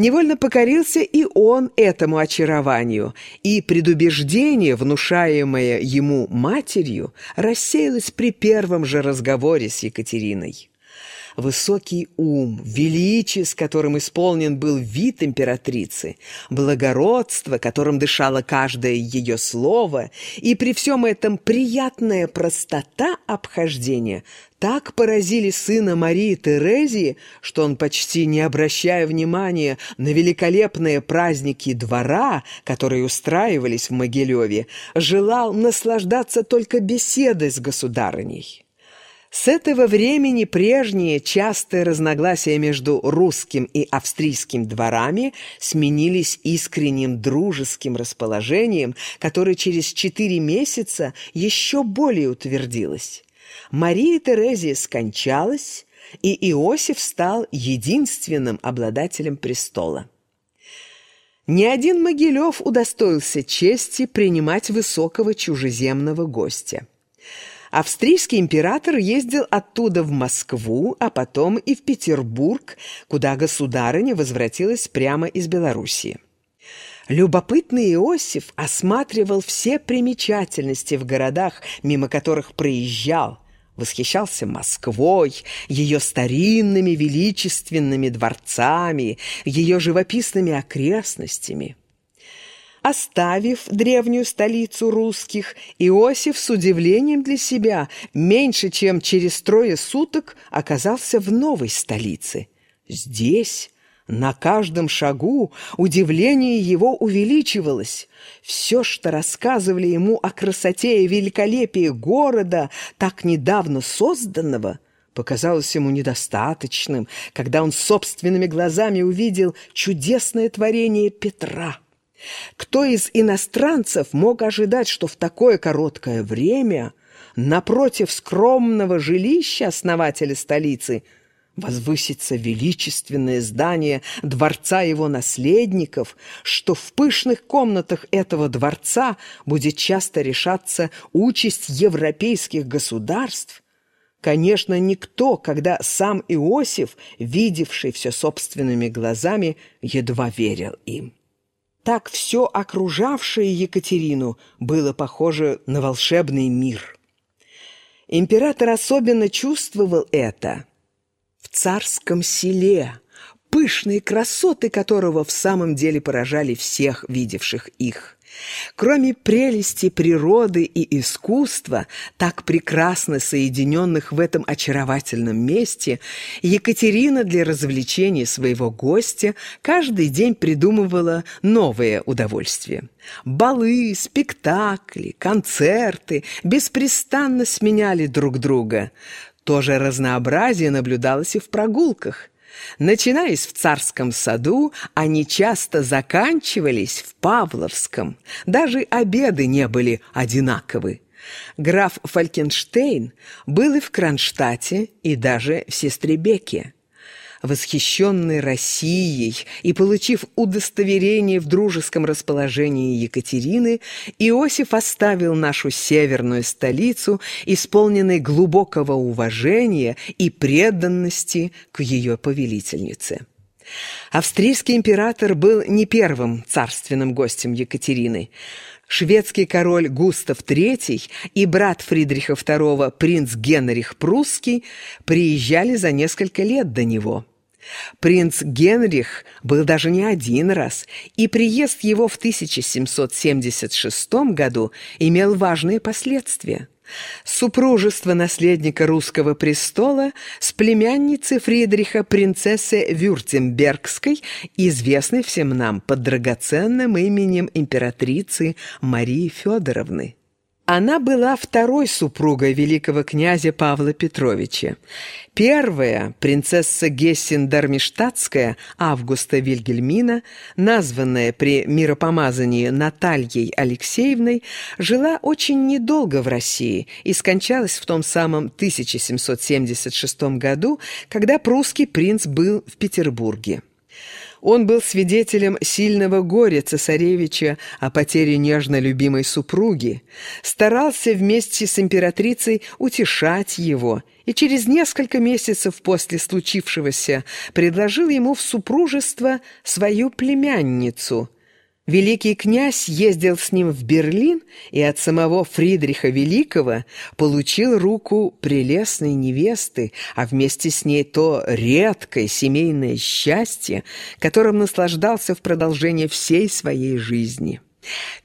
Невольно покорился и он этому очарованию, и предубеждение, внушаемое ему матерью, рассеялось при первом же разговоре с Екатериной. Высокий ум, величие, с которым исполнен был вид императрицы, благородство, которым дышало каждое ее слово, и при всем этом приятная простота обхождения так поразили сына Марии Терезии, что он, почти не обращая внимания на великолепные праздники двора, которые устраивались в Могилеве, желал наслаждаться только беседой с государыней. С этого времени прежние частые разногласия между русским и австрийским дворами сменились искренним дружеским расположением, которое через четыре месяца еще более утвердилось. Мария Терезия скончалась, и Иосиф стал единственным обладателем престола. Ни один Могилев удостоился чести принимать высокого чужеземного гостя. Австрийский император ездил оттуда в Москву, а потом и в Петербург, куда государыня возвратилась прямо из Белоруссии. Любопытный Иосиф осматривал все примечательности в городах, мимо которых проезжал, восхищался Москвой, ее старинными величественными дворцами, ее живописными окрестностями. Оставив древнюю столицу русских, Иосиф с удивлением для себя меньше чем через трое суток оказался в новой столице. Здесь, на каждом шагу, удивление его увеличивалось. Все, что рассказывали ему о красоте и великолепии города, так недавно созданного – показалось ему недостаточным, когда он собственными глазами увидел чудесное творение Петра – кто из иностранцев мог ожидать, что в такое короткое время напротив скромного жилища основателя столицы возвысится величественное здание дворца его наследников, что в пышных комнатах этого дворца будет часто решаться участь европейских государств? Конечно, никто, когда сам Иосиф, видевший все собственными глазами, едва верил им. Так все окружавшее Екатерину было похоже на волшебный мир. Император особенно чувствовал это в царском селе, пышные красоты которого в самом деле поражали всех видевших их. Кроме прелести природы и искусства, так прекрасно соединенных в этом очаровательном месте, Екатерина для развлечения своего гостя каждый день придумывала новое удовольствие. Балы, спектакли, концерты беспрестанно сменяли друг друга. То же разнообразие наблюдалось и в прогулках. Начинаясь в Царском саду, они часто заканчивались в Павловском. Даже обеды не были одинаковы. Граф Фалькенштейн был и в Кронштадте, и даже в Сестребеке восхищенный Россией и получив удостоверение в дружеском расположении Екатерины, Иосиф оставил нашу северную столицу, исполненной глубокого уважения и преданности к ее повелительнице. Австрийский император был не первым царственным гостем Екатерины. Шведский король Густав III и брат Фридриха II, принц Генрих Прусский, приезжали за несколько лет до него – Принц Генрих был даже не один раз, и приезд его в 1776 году имел важные последствия. Супружество наследника русского престола с племянницей Фридриха, принцессы Вюртембергской, известной всем нам под драгоценным именем императрицы Марии Федоровны. Она была второй супругой великого князя Павла Петровича. Первая, принцесса Гессен-Дармиштадтская, Августа Вильгельмина, названная при миропомазании Натальей Алексеевной, жила очень недолго в России и скончалась в том самом 1776 году, когда прусский принц был в Петербурге. Он был свидетелем сильного горя цесаревича о потере нежно любимой супруги, старался вместе с императрицей утешать его и через несколько месяцев после случившегося предложил ему в супружество свою племянницу. Великий князь ездил с ним в Берлин и от самого Фридриха Великого получил руку прелестной невесты, а вместе с ней то редкое семейное счастье, которым наслаждался в продолжение всей своей жизни.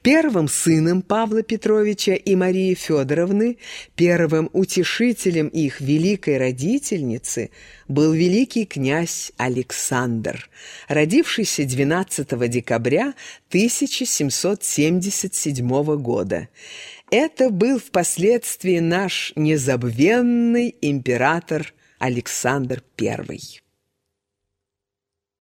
Первым сыном Павла Петровича и Марии Федоровны, первым утешителем их великой родительницы, был великий князь Александр, родившийся 12 декабря 1777 года. Это был впоследствии наш незабвенный император Александр I.